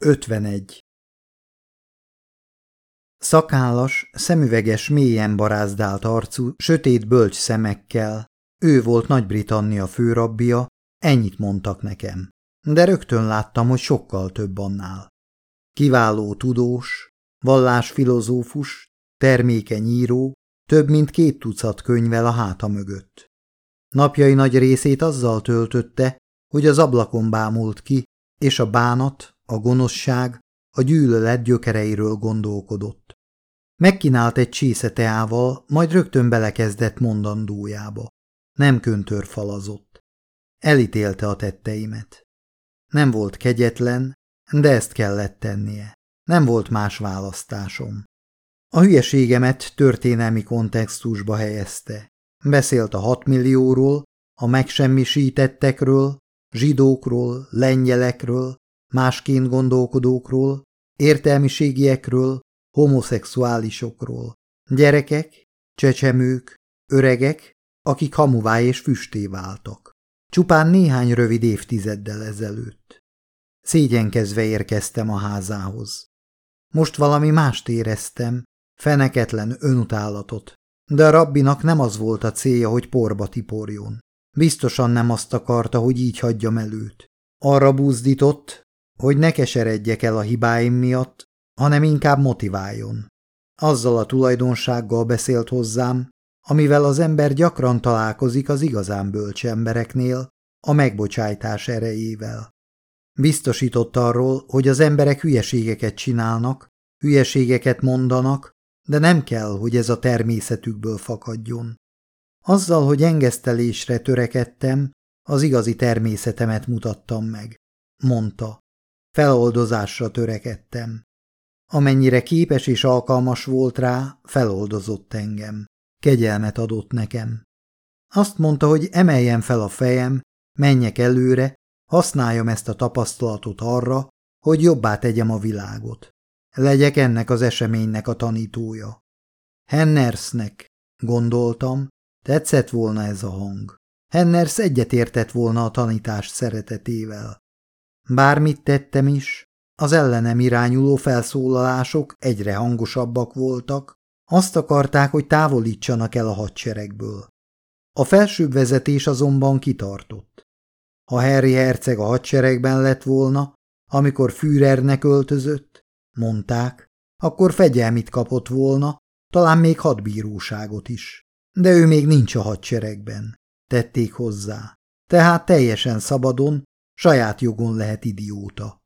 51. Szakállas, szemüveges, mélyen barázdált arcú, sötét bölcs szemekkel. Ő volt Nagy-Britannia főrabbia, ennyit mondtak nekem. De rögtön láttam, hogy sokkal több annál. Kiváló tudós, vallásfilozófus, termékeny író, több mint két tucat könyvel a háta mögött. Napjai nagy részét azzal töltötte, hogy az ablakon bámult ki, és a bánat, a gonoszság, a gyűlölet gyökereiről gondolkodott. Megkínált egy csésze teával, majd rögtön belekezdett mondandójába. Nem köntörfalazott. Elítélte a tetteimet. Nem volt kegyetlen, de ezt kellett tennie. Nem volt más választásom. A hülyeségemet történelmi kontextusba helyezte. Beszélt a hatmillióról, a megsemmisítettekről, zsidókról, lengyelekről, másként gondolkodókról, értelmiségiekről, homoszexuálisokról, gyerekek, csecsemők, öregek, akik hamuvá és füsté váltak. Csupán néhány rövid évtizeddel ezelőtt. Szégyenkezve érkeztem a házához. Most valami mást éreztem, feneketlen önutálatot, de a rabbinak nem az volt a célja, hogy porba tiporjon. Biztosan nem azt akarta, hogy így hagyjam előt. Arra búzdított, hogy ne keseredjek el a hibáim miatt, hanem inkább motiváljon. Azzal a tulajdonsággal beszélt hozzám, amivel az ember gyakran találkozik az igazán bölcs embereknél, a megbocsájtás erejével. Biztosított arról, hogy az emberek hülyeségeket csinálnak, hülyeségeket mondanak, de nem kell, hogy ez a természetükből fakadjon. Azzal, hogy engesztelésre törekedtem, az igazi természetemet mutattam meg, mondta. Feloldozásra törekedtem. Amennyire képes és alkalmas volt rá, feloldozott engem. Kegyelmet adott nekem. Azt mondta, hogy emeljem fel a fejem, menjek előre, használjam ezt a tapasztalatot arra, hogy jobbá tegyem a világot. Legyek ennek az eseménynek a tanítója. Hennersnek, gondoltam, tetszett volna ez a hang. Henners egyetértett volna a tanítás szeretetével. Bármit tettem is, az ellenem irányuló felszólalások egyre hangosabbak voltak, azt akarták, hogy távolítsanak el a hadseregből. A felsőbb vezetés azonban kitartott. Ha Harry herceg a hadseregben lett volna, amikor Führernek öltözött, mondták, akkor fegyelmit kapott volna, talán még hadbíróságot is. De ő még nincs a hadseregben, tették hozzá. Tehát teljesen szabadon, saját jogon lehet idióta.